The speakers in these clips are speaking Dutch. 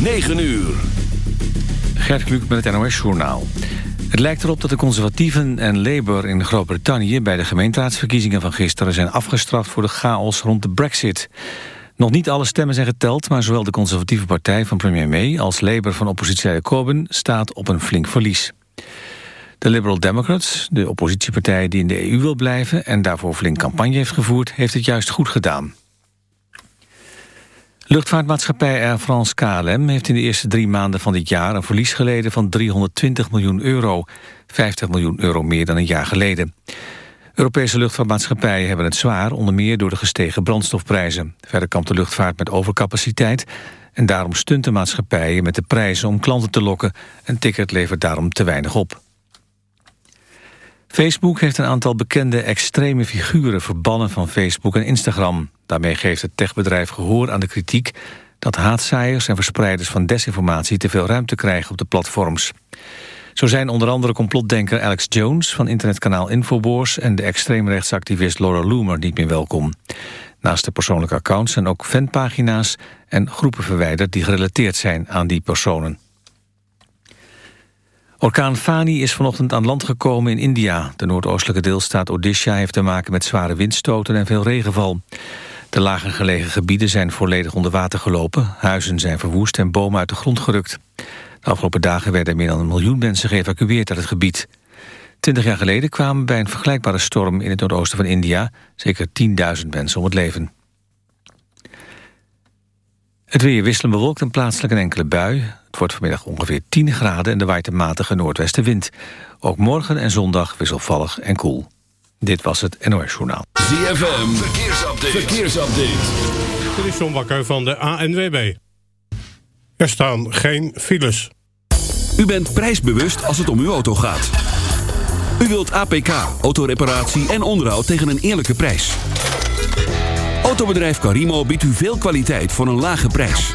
9 uur. Gert Kluk met het NOS-journaal. Het lijkt erop dat de conservatieven en Labour in Groot-Brittannië... bij de gemeenteraadsverkiezingen van gisteren zijn afgestraft... voor de chaos rond de brexit. Nog niet alle stemmen zijn geteld... maar zowel de conservatieve partij van premier May... als Labour van oppositieleider Corbyn staat op een flink verlies. De Liberal Democrats, de oppositiepartij die in de EU wil blijven... en daarvoor flink campagne heeft gevoerd, heeft het juist goed gedaan. Luchtvaartmaatschappij Air France KLM heeft in de eerste drie maanden van dit jaar een verlies geleden van 320 miljoen euro. 50 miljoen euro meer dan een jaar geleden. Europese luchtvaartmaatschappijen hebben het zwaar, onder meer door de gestegen brandstofprijzen. Verder kampt de luchtvaart met overcapaciteit en daarom stunten maatschappijen met de prijzen om klanten te lokken. Een ticket levert daarom te weinig op. Facebook heeft een aantal bekende extreme figuren verbannen van Facebook en Instagram. Daarmee geeft het techbedrijf gehoor aan de kritiek dat haatzaaiers en verspreiders van desinformatie te veel ruimte krijgen op de platforms. Zo zijn onder andere complotdenker Alex Jones van internetkanaal Infowars en de extreemrechtsactivist Laura Loomer niet meer welkom. Naast de persoonlijke accounts zijn ook fanpagina's en groepen verwijderd die gerelateerd zijn aan die personen. Orkaan Fani is vanochtend aan land gekomen in India. De noordoostelijke deelstaat Odisha heeft te maken met zware windstoten en veel regenval. De lager gelegen gebieden zijn volledig onder water gelopen. Huizen zijn verwoest en bomen uit de grond gerukt. De afgelopen dagen werden meer dan een miljoen mensen geëvacueerd uit het gebied. Twintig jaar geleden kwamen bij een vergelijkbare storm in het noordoosten van India... zeker 10.000 mensen om het leven. Het weer wisselen bewolkt en plaatselijk een enkele bui. Het wordt vanmiddag ongeveer 10 graden en de waait een matige noordwestenwind. Ook morgen en zondag wisselvallig en koel. Dit was het NOS Journaal. ZFM, verkeersupdate. verkeersupdate. Dit is John Bakker van de ANWB. Er staan geen files. U bent prijsbewust als het om uw auto gaat. U wilt APK, autoreparatie en onderhoud tegen een eerlijke prijs. Autobedrijf Carimo biedt u veel kwaliteit voor een lage prijs.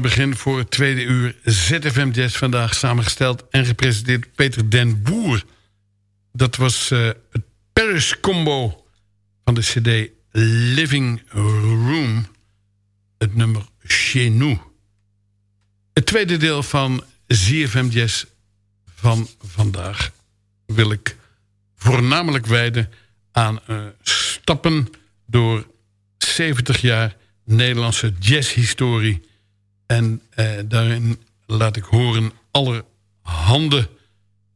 Begin voor het tweede uur ZFM Jazz. Vandaag samengesteld en gepresenteerd Peter den Boer. Dat was uh, het Paris Combo van de cd Living Room. Het nummer Chez Nous. Het tweede deel van ZFM Jazz van vandaag wil ik voornamelijk wijden aan uh, stappen door 70 jaar Nederlandse jazzhistorie en eh, daarin laat ik horen allerhande,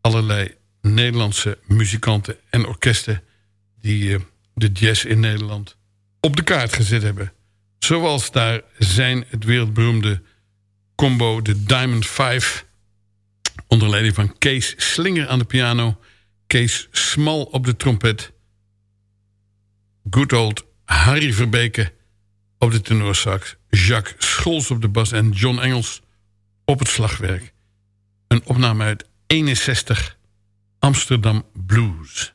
allerlei Nederlandse muzikanten en orkesten... die eh, de jazz in Nederland op de kaart gezet hebben. Zoals daar zijn het wereldberoemde combo de Diamond Five... onder leiding van Kees Slinger aan de piano... Kees Smal op de trompet... good old Harry Verbeke op de tenorsax... Jacques Scholz op de bas en John Engels op het slagwerk. Een opname uit 61 Amsterdam Blues.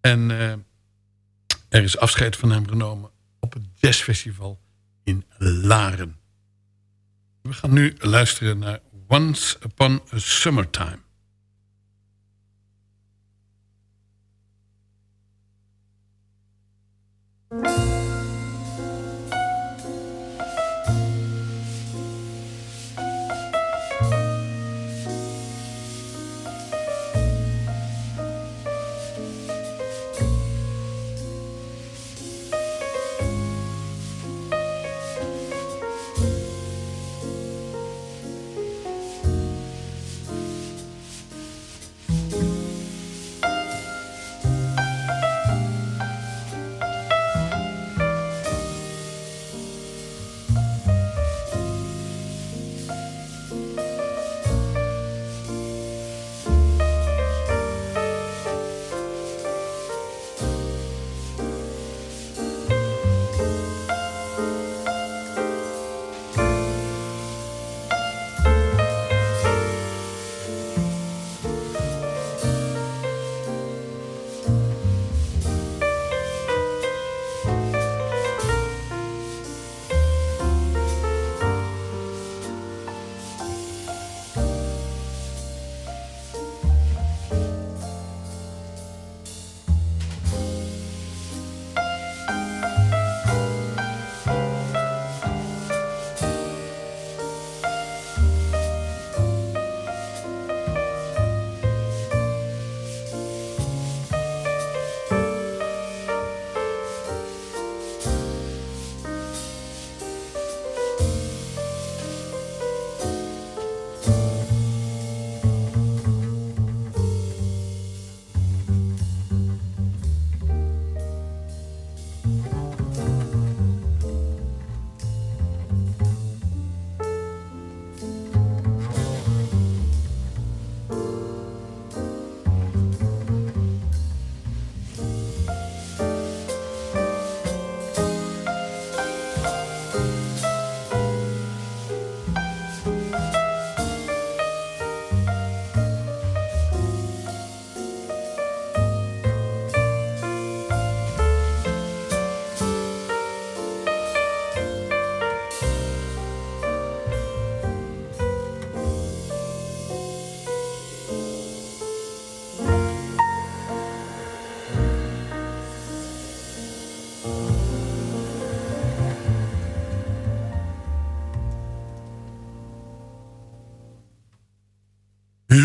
En eh, er is afscheid van hem genomen op het jazzfestival in Laren. We gaan nu luisteren naar Once Upon a Summertime.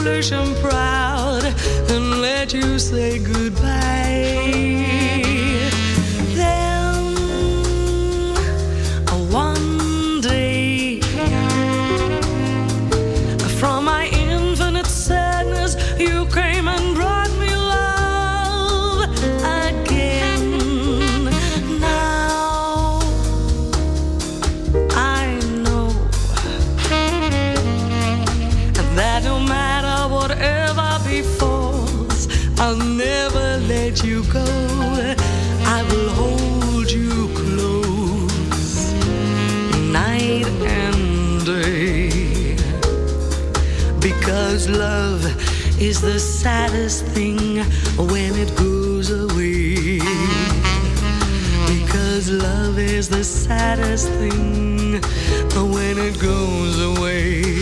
Foolish and proud and let you say goodbye. Is the saddest thing when it goes away. Because love is the saddest thing when it goes away.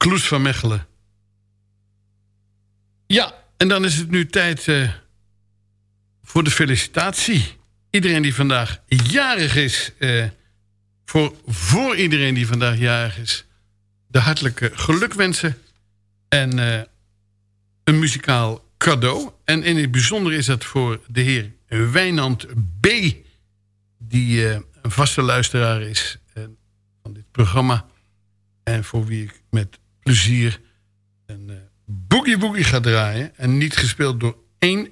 Kloes van Mechelen. Ja, en dan is het nu tijd eh, voor de felicitatie. Iedereen die vandaag jarig is, eh, voor, voor iedereen die vandaag jarig is... de hartelijke gelukwensen en eh, een muzikaal cadeau. En in het bijzonder is dat voor de heer Wijnand B... die een vaste luisteraar is van dit programma... en voor wie ik met plezier een eh, boogie boogie ga draaien... en niet gespeeld door één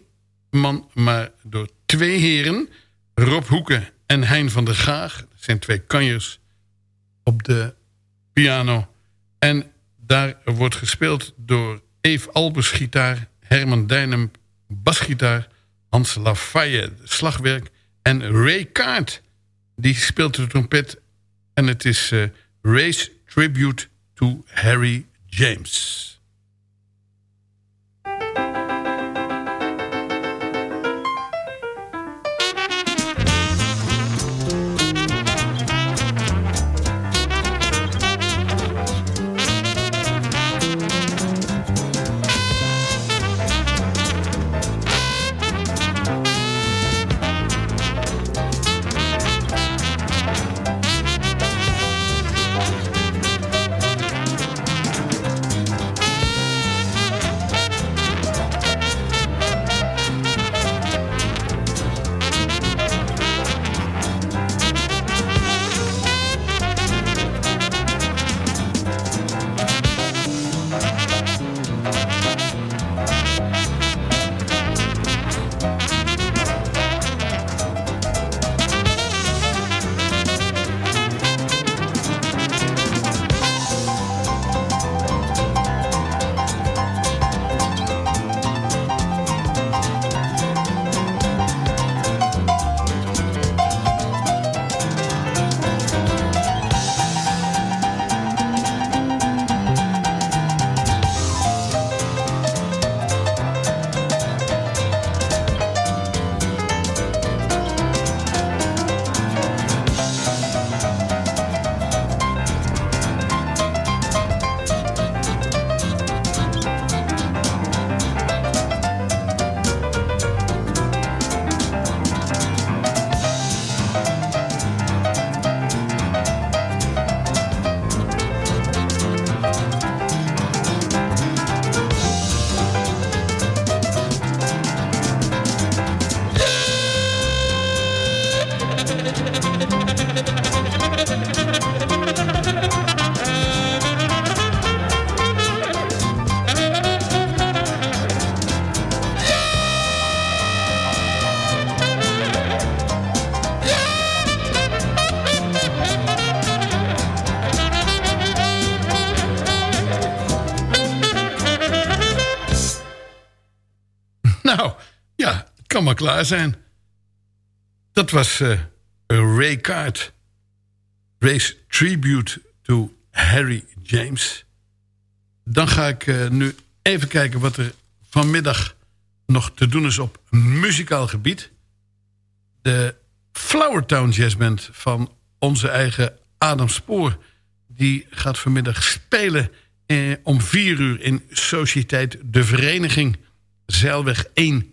man, maar door twee heren... Rob Hoeken en Hein van der Gaag. Dat zijn twee kanjers op de piano. En daar wordt gespeeld door Eve Albers gitaar... Herman Dijnem basgitaar... Hans Lafayette slagwerk... en Ray Kaart, die speelt de trompet. En het is eh, Ray's Tribute to Harry James. Klaar zijn. Dat was eh, Ray Kaart. Ray's Tribute to Harry James. Dan ga ik eh, nu even kijken wat er vanmiddag nog te doen is op muzikaal gebied. De Flowertown Jazz Band van onze eigen Adam Spoor... die gaat vanmiddag spelen eh, om vier uur in Sociëteit De Vereniging... Zeilweg 1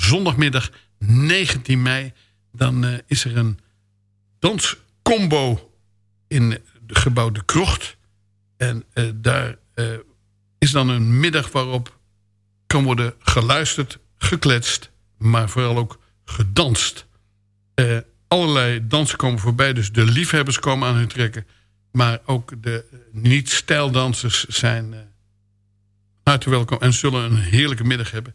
Zondagmiddag 19 mei. Dan eh, is er een danscombo in het gebouw De Krocht. En uh, daar uh, is dan een middag waarop kan worden geluisterd, gekletst... maar vooral ook gedanst. Allerlei dansen komen voorbij. Dus de liefhebbers komen aan hun trekken. Maar ook de niet-stijldansers zijn hartelijk welkom... en zullen een heerlijke middag hebben.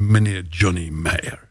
meneer Johnny Meyer.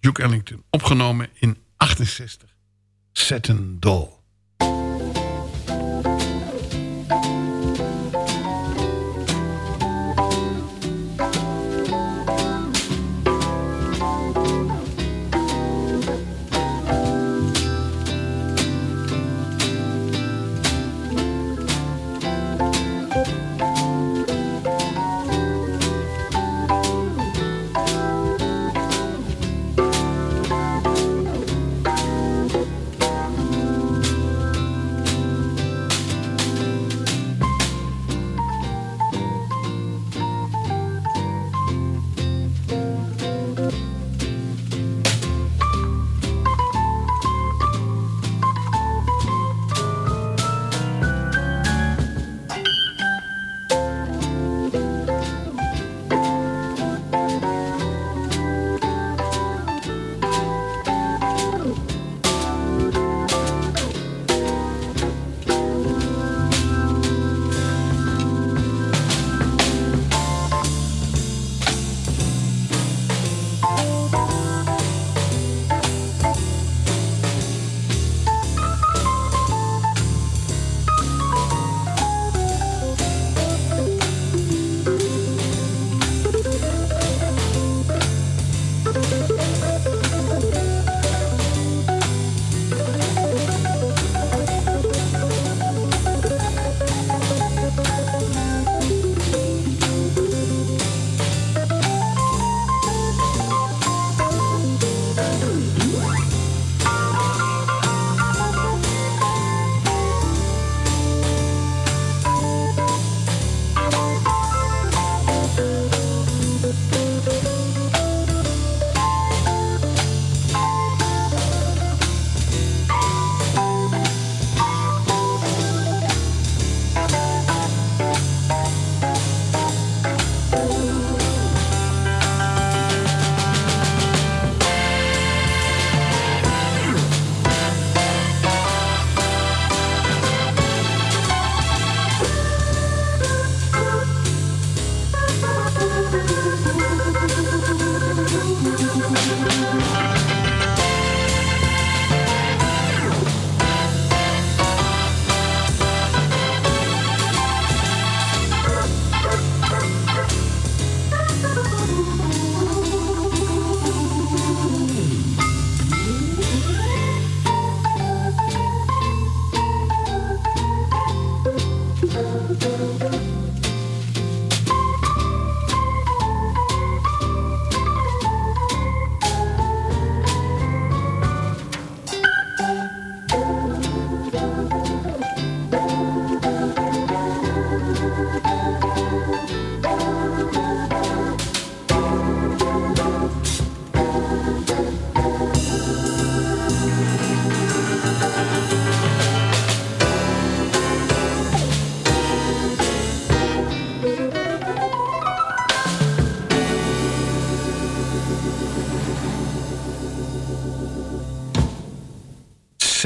Duke Ellington. Opgenomen in 68. Satin Doll.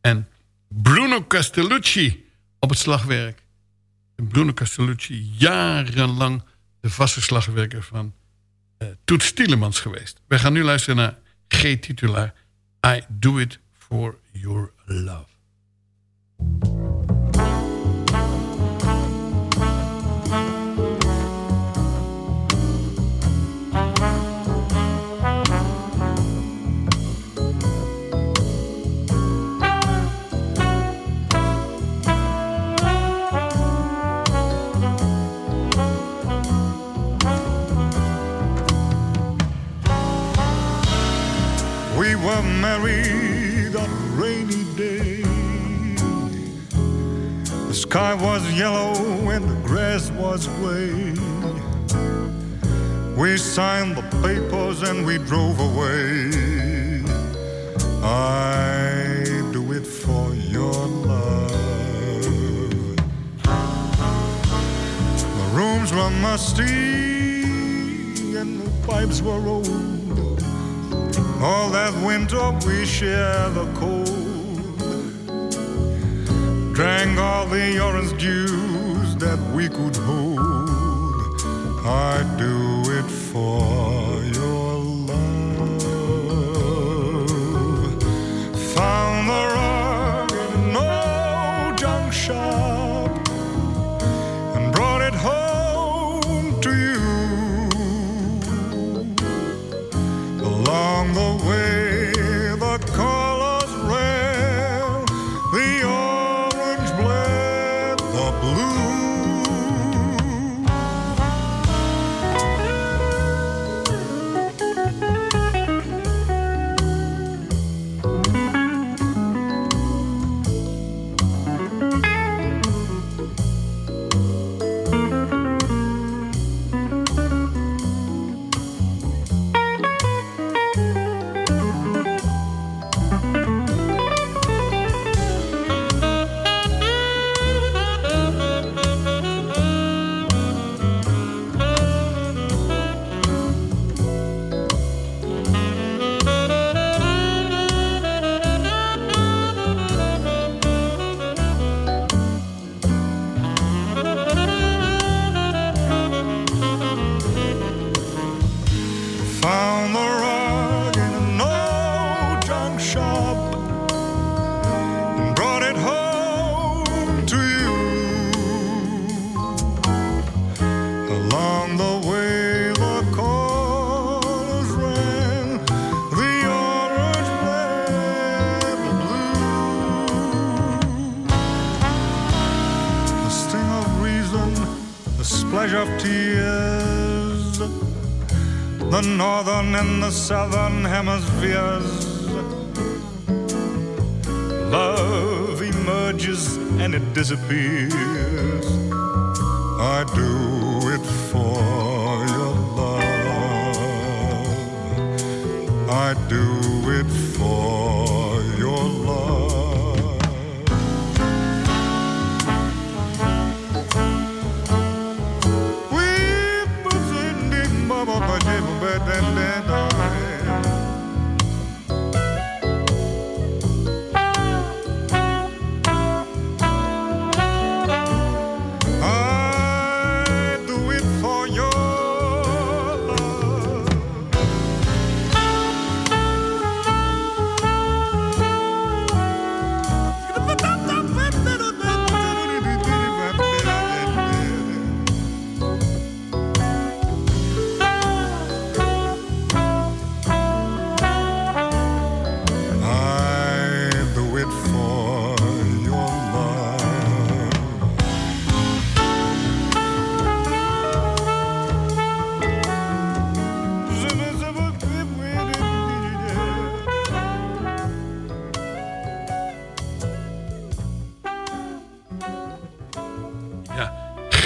en Bruno Castellucci op het slagwerk. En Bruno Castellucci jarenlang de vaste slagwerker van uh, Toet Stielemans geweest. Wij gaan nu luisteren naar G-titulaar I Do It For Your Love. Married on a rainy day. The sky was yellow and the grass was gray. We signed the papers and we drove away. I do it for your love. The rooms were musty and the pipes were old. All that winter we shared the cold. Drank all the orange juice that we could hold. I'd do it for your love. Found the rug in an northern and the southern hemispheres. Love emerges and it disappears. I do it for your love. I do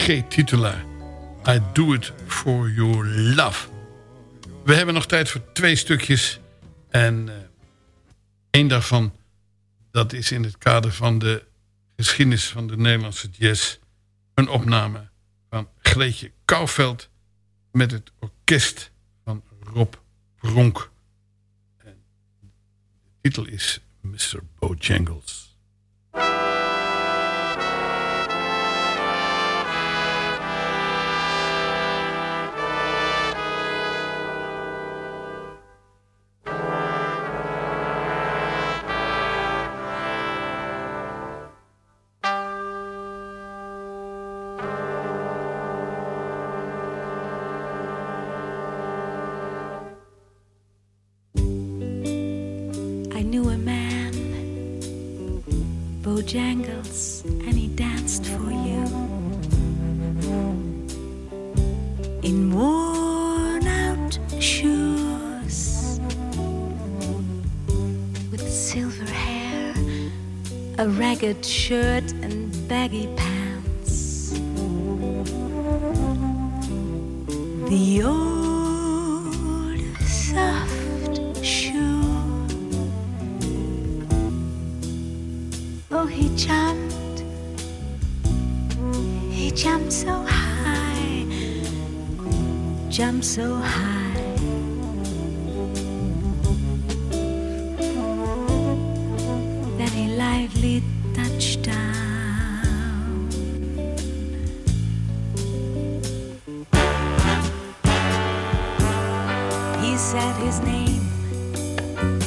Ja, G-titulaar. I do it for your love. We hebben nog tijd voor twee stukjes. En eh één daarvan, dat is in het kader van de geschiedenis van de Nederlandse jazz... een opname van Greetje Kouwveld... met het orkest van Rob Bronk. En de titel is Mr. Bojangles.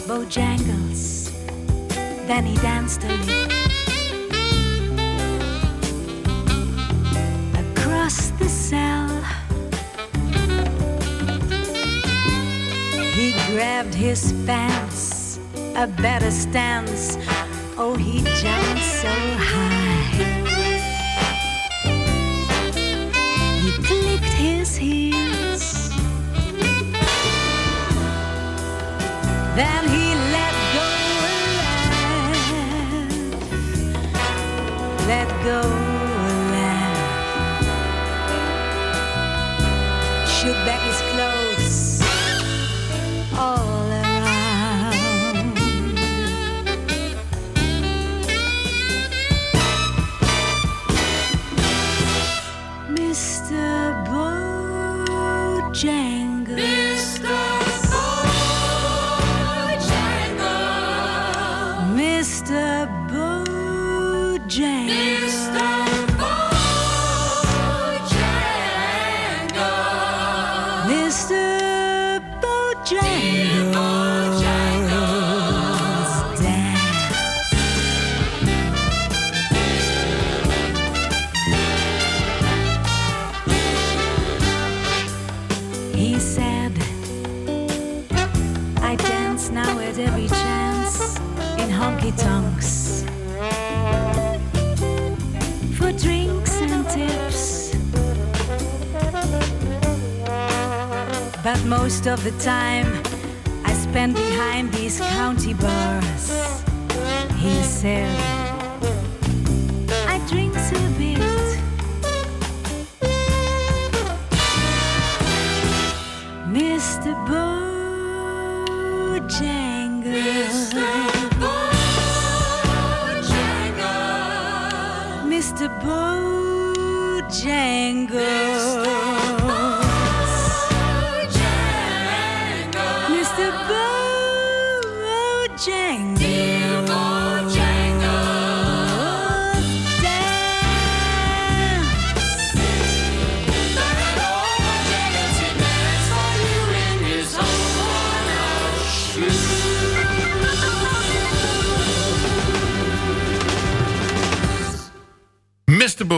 Bojangles. Then he danced a lick across the cell. He grabbed his pants, a better stance. Oh, he jumped so high. Then he let go. Let go most of the time I spend behind these county bars. He said,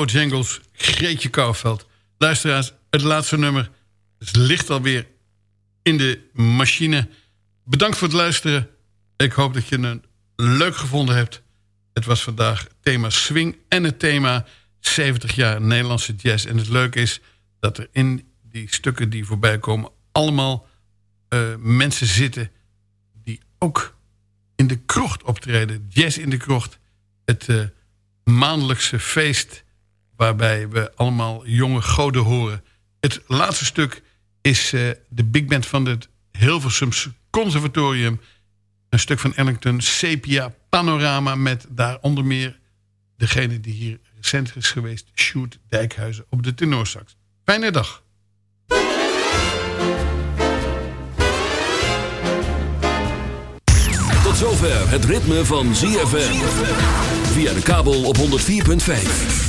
Mr. Bojangles, Greetje Kouwveld. Luisteraars, het laatste nummer ligt alweer in de machine. Bedankt voor het luisteren. Ik hoop dat je het leuk gevonden hebt. Het was vandaag thema swing en het thema 70 jaar Nederlandse jazz. En het leuke is dat er in die stukken die voorbij komen... allemaal eh, mensen zitten die ook in de krocht optreden. Jazz in de krocht. Het eh, maandelijkse feest waarbij we allemaal jonge goden horen. Het laatste stuk is eh, de big band van het Hilversums Conservatorium. Een stuk van Ellington, Sepia Panorama... met daaronder meer degene die hier recent is geweest... Sjoerd Dijkhuizen op de tenorsax. Fijne dag. Tot zover het ritme van ZFM. Via de kabel op 104.5.